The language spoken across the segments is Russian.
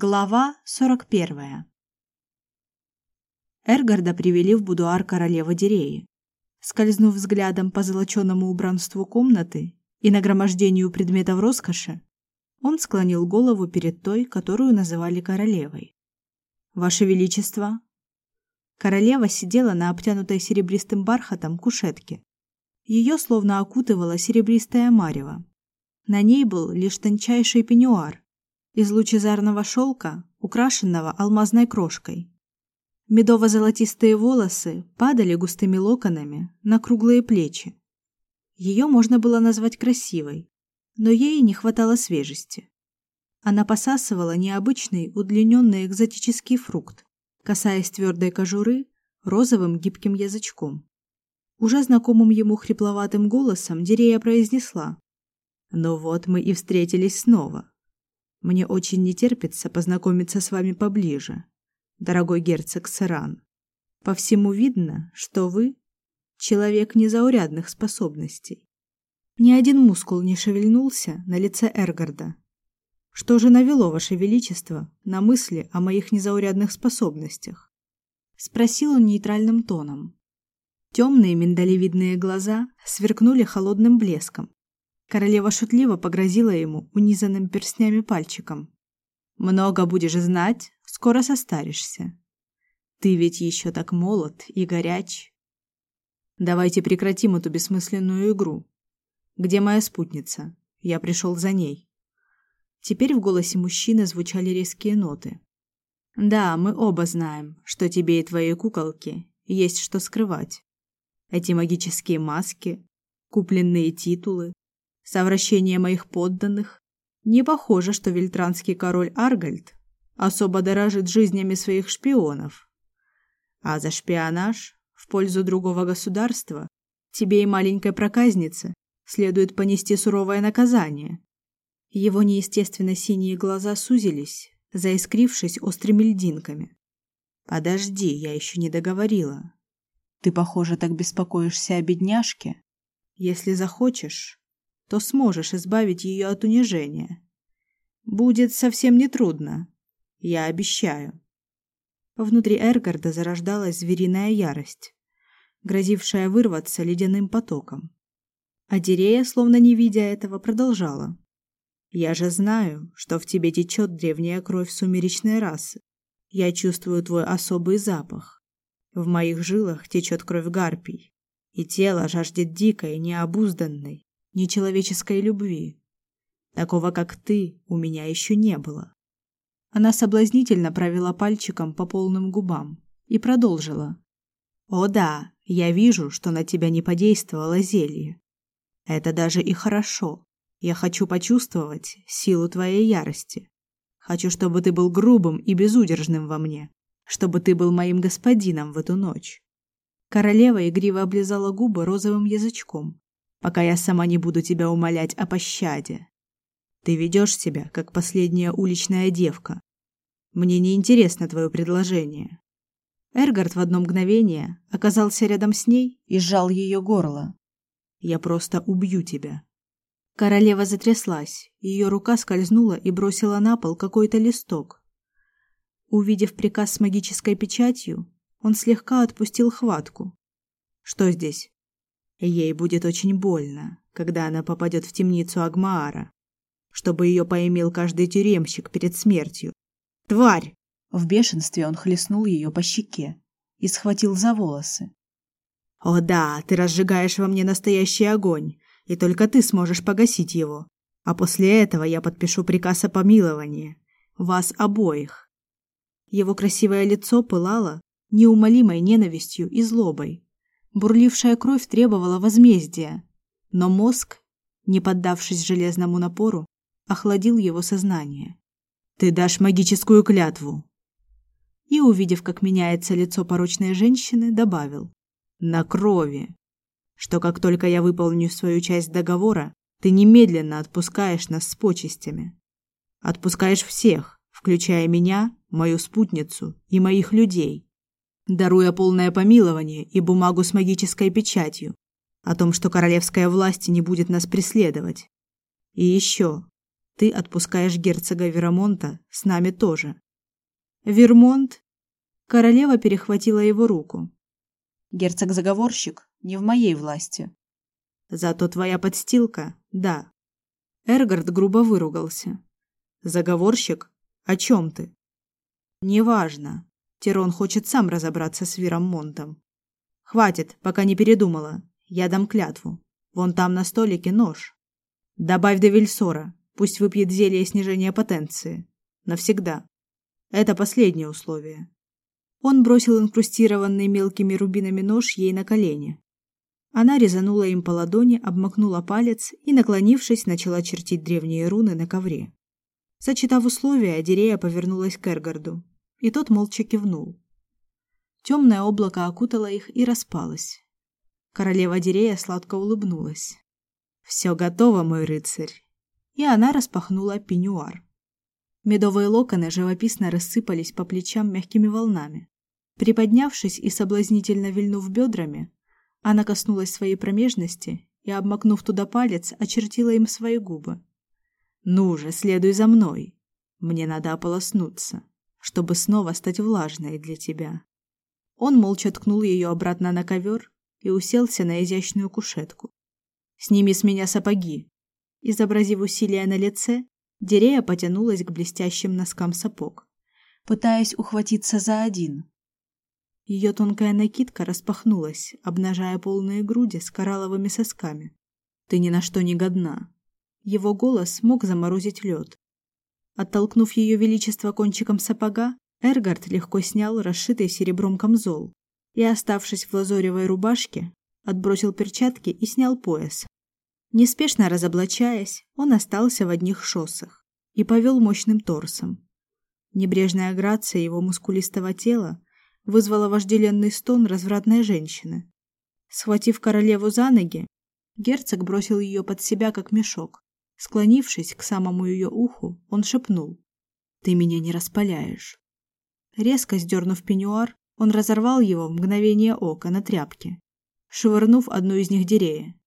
Глава 41. Эргарда привели в будуар королевы Диреи. Скользнув взглядом по золоченому убранству комнаты и нагромождению предметов роскоши, он склонил голову перед той, которую называли королевой. Ваше величество, королева сидела на обтянутой серебристым бархатом кушетке. Ее словно окутывала серебристая марево. На ней был лишь тончайший пеньюар, из лучезарного шелка, украшенного алмазной крошкой. Медово-золотистые волосы падали густыми локонами на круглые плечи. Ее можно было назвать красивой, но ей не хватало свежести. Она посасывала необычный удлиненный экзотический фрукт, касаясь твердой кожуры розовым гибким язычком. Уже знакомым ему хрипловатым голосом Дирея произнесла: "Ну вот мы и встретились снова. Мне очень не терпится познакомиться с вами поближе, дорогой герцог Саран. По всему видно, что вы человек незаурядных способностей. Ни один мускул не шевельнулся на лице Эргарда. Что же навело ваше величество на мысли о моих незаурядных способностях? спросил он нейтральным тоном. Темные миндалевидные глаза сверкнули холодным блеском, Королева шутливо погрозила ему унизанным перстнями пальчиком. Много будешь знать, скоро состаришься. Ты ведь еще так молод и горяч. Давайте прекратим эту бессмысленную игру. Где моя спутница? Я пришел за ней. Теперь в голосе мужчины звучали резкие ноты. Да, мы оба знаем, что тебе и твоей куколке есть что скрывать. Эти магические маски, купленные титулы, совращение моих подданных. Не похоже, что вельтранский король Аргальд особо дорожит жизнями своих шпионов. А за шпионаж в пользу другого государства тебе и маленькой проказнице следует понести суровое наказание. Его неестественно синие глаза сузились, заискрившись острыми льдинками. Подожди, я еще не договорила. Ты, похоже, так беспокоишься о бедняжке. Если захочешь, то сможешь избавить ее от унижения. Будет совсем не трудно, я обещаю. Внутри Эргарда зарождалась звериная ярость, грозившая вырваться ледяным потоком. А Дирея, словно не видя этого, продолжала: "Я же знаю, что в тебе течет древняя кровь сумеречной расы. Я чувствую твой особый запах. В моих жилах течет кровь гарпий, и тело жаждет дикой, необузданной, нечеловеческой любви. Такого, как ты, у меня еще не было. Она соблазнительно провела пальчиком по полным губам и продолжила: "О да, я вижу, что на тебя не подействовало зелье. Это даже и хорошо. Я хочу почувствовать силу твоей ярости. Хочу, чтобы ты был грубым и безудержным во мне, чтобы ты был моим господином в эту ночь". Королева игриво облизала губы розовым язычком пока я сама не буду тебя умолять о пощаде. Ты ведешь себя, как последняя уличная девка. Мне не интересно твое предложение. Эргард в одно мгновение оказался рядом с ней и сжал ее горло. Я просто убью тебя. Королева затряслась, ее рука скользнула и бросила на пол какой-то листок. Увидев приказ с магической печатью, он слегка отпустил хватку. Что здесь? Ей будет очень больно, когда она попадет в темницу Агмаара, чтобы ее поимел каждый тюремщик перед смертью. Тварь! В бешенстве он хлестнул ее по щеке и схватил за волосы. О да, ты разжигаешь во мне настоящий огонь, и только ты сможешь погасить его. А после этого я подпишу приказ о помиловании вас обоих. Его красивое лицо пылало неумолимой ненавистью и злобой. Бурлившая кровь требовала возмездия, но мозг, не поддавшись железному напору, охладил его сознание. Ты дашь магическую клятву. И увидев, как меняется лицо порочной женщины, добавил: на крови, что как только я выполню свою часть договора, ты немедленно отпускаешь нас с почестями. Отпускаешь всех, включая меня, мою спутницу и моих людей даруя полное помилование и бумагу с магической печатью о том, что королевская власть не будет нас преследовать. И еще, Ты отпускаешь герцога Вермонта, с нами тоже. Вермонт? Королева перехватила его руку. Герцог-заговорщик не в моей власти. Зато твоя подстилка, да. Эргард грубо выругался. Заговорщик? О чем ты? Неважно. Тирон хочет сам разобраться с Вермонтом. Хватит, пока не передумала. Я дам клятву. Вон там на столике нож. Добавь до Вильсора. Пусть выпьет зелье снижения потенции. Навсегда. Это последнее условие. Он бросил инкрустированный мелкими рубинами нож ей на колени. Она резанула им по ладони, обмакнула палец и, наклонившись, начала чертить древние руны на ковре. Сочетав условия, Адирея повернулась к Эргарду, и тот молча кивнул. Темное облако окутало их и распалось. Королева Дирея сладко улыбнулась. «Все готово, мой рыцарь!» И она распахнула пеньюар. Медовые локоны живописно рассыпались по плечам мягкими волнами. Приподнявшись и соблазнительно вильнув бедрами, она коснулась своей промежности и, обмакнув туда палец, очертила им свои губы. «Ну же, следуй за мной. Мне надо ополоснуться, чтобы снова стать влажной для тебя». Он молча ткнул ее обратно на ковер и уселся на изящную кушетку. «Сними с меня сапоги!» Изобразив усилие на лице, Дерея потянулась к блестящим носкам сапог, пытаясь ухватиться за один. Ее тонкая накидка распахнулась, обнажая полные груди с коралловыми сосками. «Ты ни на что не годна!» Его голос мог заморозить лед. Оттолкнув ее величество кончиком сапога, Эргард легко снял расшитый серебром камзол и, оставшись в лазоревой рубашке, отбросил перчатки и снял пояс. Неспешно разоблачаясь, он остался в одних шоссах и повел мощным торсом. Небрежная грация его мускулистого тела вызвала вожделенный стон развратной женщины. Схватив королеву за ноги, герцог бросил ее под себя как мешок. Склонившись к самому ее уху, он шепнул: "Ты меня не распаляешь". Резко сдернув пеньюар, он разорвал его в мгновение ока на тряпке, швырнув одну из них Дерея.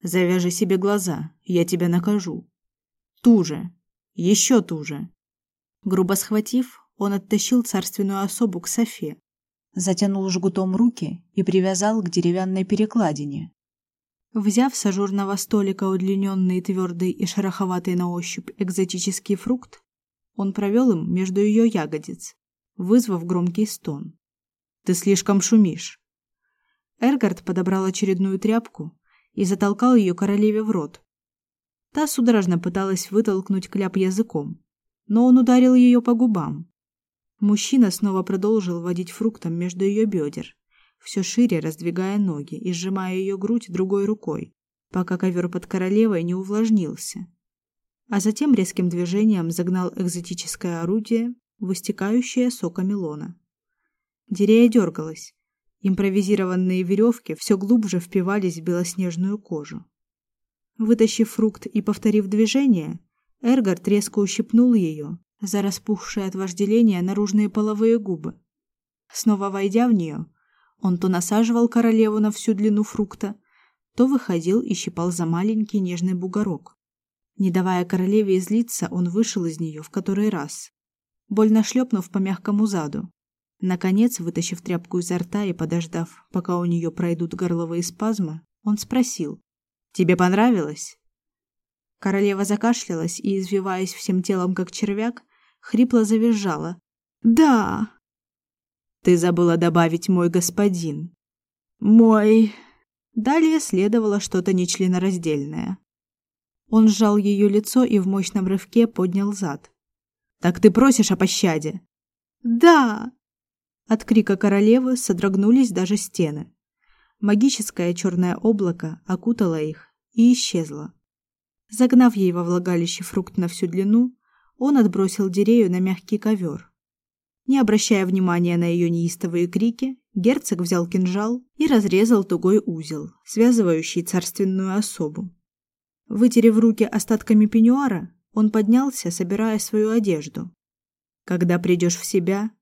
«Завяжи себе глаза, я тебя накажу». «Туже! Еще туже!» Грубо схватив, он оттащил царственную особу к Софе, затянул жгутом руки и привязал к деревянной перекладине. Взяв с ажурного столика удлиненный, твердый и шероховатый на ощупь экзотический фрукт, он провел им между ее ягодиц, вызвав громкий стон. Ты слишком шумишь. Эргард подобрал очередную тряпку и затолкал ее королеве в рот. Та судорожно пыталась вытолкнуть кляп языком, но он ударил ее по губам. Мужчина снова продолжил водить фруктом между ее бедер, все шире раздвигая ноги и сжимая ее грудь другой рукой, пока ковер под королевой не увлажнился. А затем резким движением загнал экзотическое орудие в истекающее соками лона. Дирея дергалась. Импровизированные веревки все глубже впивались в белоснежную кожу. Вытащив фрукт и повторив движение, Эргард резко ущипнул ее за распухшие от вожделения наружные половые губы. Снова войдя в нее, он то насаживал королеву на всю длину фрукта, то выходил и щипал за маленький нежный бугорок. Не давая королеве излиться, он вышел из нее в который раз, больно шлепнув по мягкому заду. Наконец, вытащив тряпку изо рта и подождав, пока у нее пройдут горловые спазмы, он спросил: "Тебе понравилось?" Королева закашлялась и, извиваясь всем телом как червяк, хрипло завизжала: "Да!" "Ты забыла добавить мой господин". "Мой". Далее следовало что-то нечленораздельное. Он сжал ее лицо и в мощном рывке поднял зад. Так ты просишь о пощаде? Да. От крика королевы содрогнулись даже стены. Магическое черное облако окутало их и исчезло. Загнав ей во влагалище фрукт на всю длину, он отбросил Дирею на мягкий ковер. Не обращая внимания на ее неистовые крики, герцог взял кинжал и разрезал тугой узел, связывающий царственную особу. Вытерев руки остатками пеньюара, он поднялся, собирая свою одежду. Когда придешь в себя,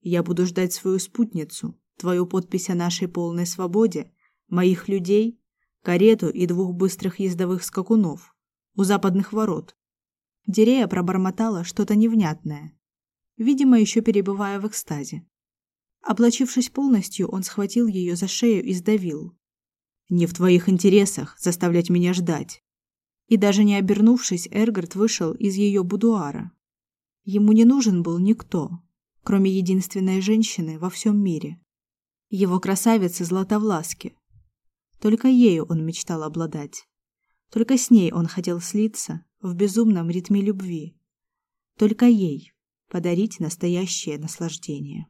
я буду ждать свою спутницу, твою подпись о нашей полной свободе, моих людей, карету и двух быстрых ездовых скакунов у западных ворот. Дерея пробормотала что-то невнятное, видимо, еще перебывая в экстазе. Облачившись полностью, он схватил ее за шею и сдавил. «Не в твоих интересах заставлять меня ждать». И даже не обернувшись, Эргард вышел из ее будуара. Ему не нужен был никто, кроме единственной женщины во всем мире. Его красавицы Златовласки. Только ею он мечтал обладать. Только с ней он хотел слиться в безумном ритме любви. Только ей подарить настоящее наслаждение.